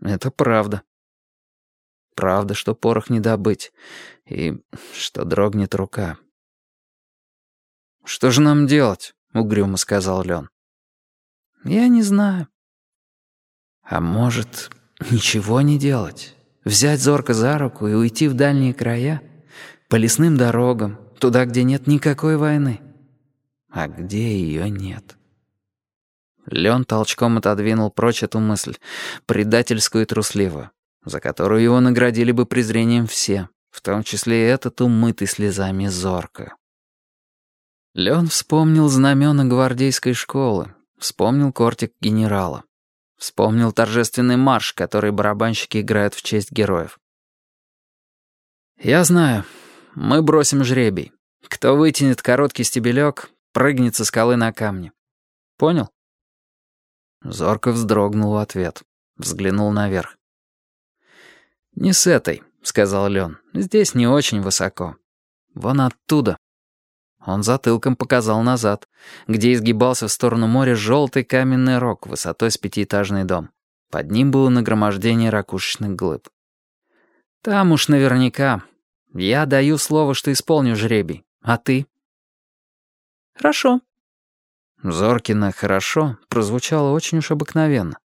Это правда. Правда, что порох не добыть, и что дрогнет рука. «Что же нам делать?» — угрюмо сказал Лен. «Я не знаю». «А может, ничего не делать? Взять зорко за руку и уйти в дальние края? По лесным дорогам, туда, где нет никакой войны? А где ее нет?» Лен толчком отодвинул прочь эту мысль, предательскую и трусливую, за которую его наградили бы презрением все, в том числе и этот умытый слезами зорко. Лен вспомнил знамена гвардейской школы, вспомнил кортик генерала, вспомнил торжественный марш, который барабанщики играют в честь героев. «Я знаю, мы бросим жребий. Кто вытянет короткий стебелек, прыгнет со скалы на камни. Понял?» Зорко вздрогнул в ответ. Взглянул наверх. «Не с этой», — сказал Лен. «Здесь не очень высоко. Вон оттуда». Он затылком показал назад, где изгибался в сторону моря желтый каменный рог высотой с пятиэтажный дом. Под ним было нагромождение ракушечных глыб. «Там уж наверняка. Я даю слово, что исполню жребий. А ты?» «Хорошо», Зоркина «хорошо» прозвучало очень уж обыкновенно.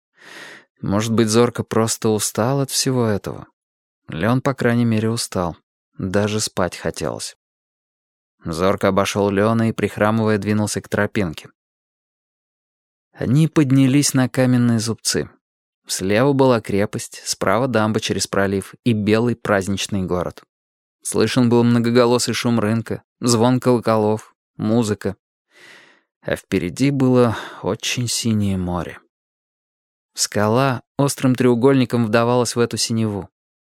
Может быть, Зорка просто устал от всего этого. Леон, по крайней мере, устал. Даже спать хотелось. Зорко обошел Леона и, прихрамывая, двинулся к тропинке. Они поднялись на каменные зубцы. Слева была крепость, справа дамба через пролив и белый праздничный город. Слышен был многоголосый шум рынка, звон колоколов, музыка, а впереди было очень синее море. Скала острым треугольником вдавалась в эту синеву.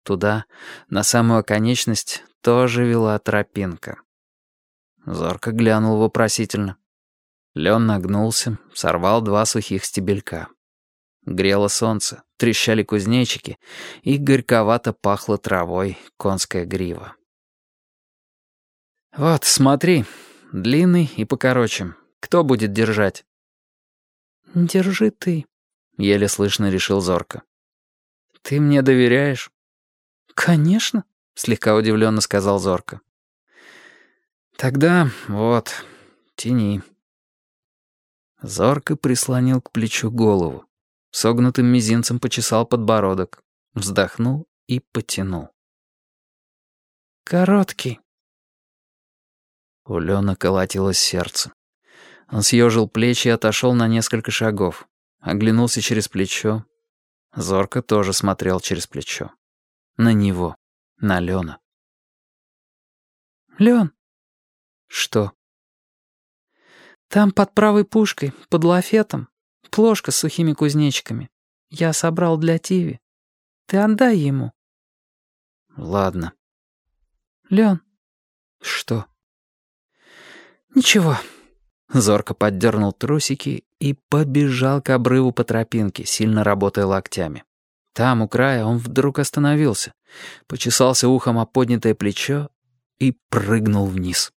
Туда, на самую оконечность, тоже вела тропинка. Зорко глянул вопросительно. Лен нагнулся, сорвал два сухих стебелька. Грело солнце, трещали кузнечики, и горьковато пахло травой конская грива. «Вот, смотри, длинный и покороче. Кто будет держать?» «Держи ты», — еле слышно решил Зорко. «Ты мне доверяешь?» «Конечно», — слегка удивленно сказал Зорко. «Тогда вот, тяни». Зорко прислонил к плечу голову. Согнутым мизинцем почесал подбородок, вздохнул и потянул. «Короткий». У Лёна колотилось сердце. Он съежил плечи и отошел на несколько шагов. Оглянулся через плечо. Зорко тоже смотрел через плечо. На него. На Лена. «Лен!» «Что?» «Там под правой пушкой, под лафетом, плошка с сухими кузнечиками. Я собрал для Тиви. Ты отдай ему». «Ладно». «Лен». «Что?» «Ничего». Зорко поддернул трусики и побежал к обрыву по тропинке, сильно работая локтями. Там, у края, он вдруг остановился, почесался ухом о поднятое плечо и прыгнул вниз.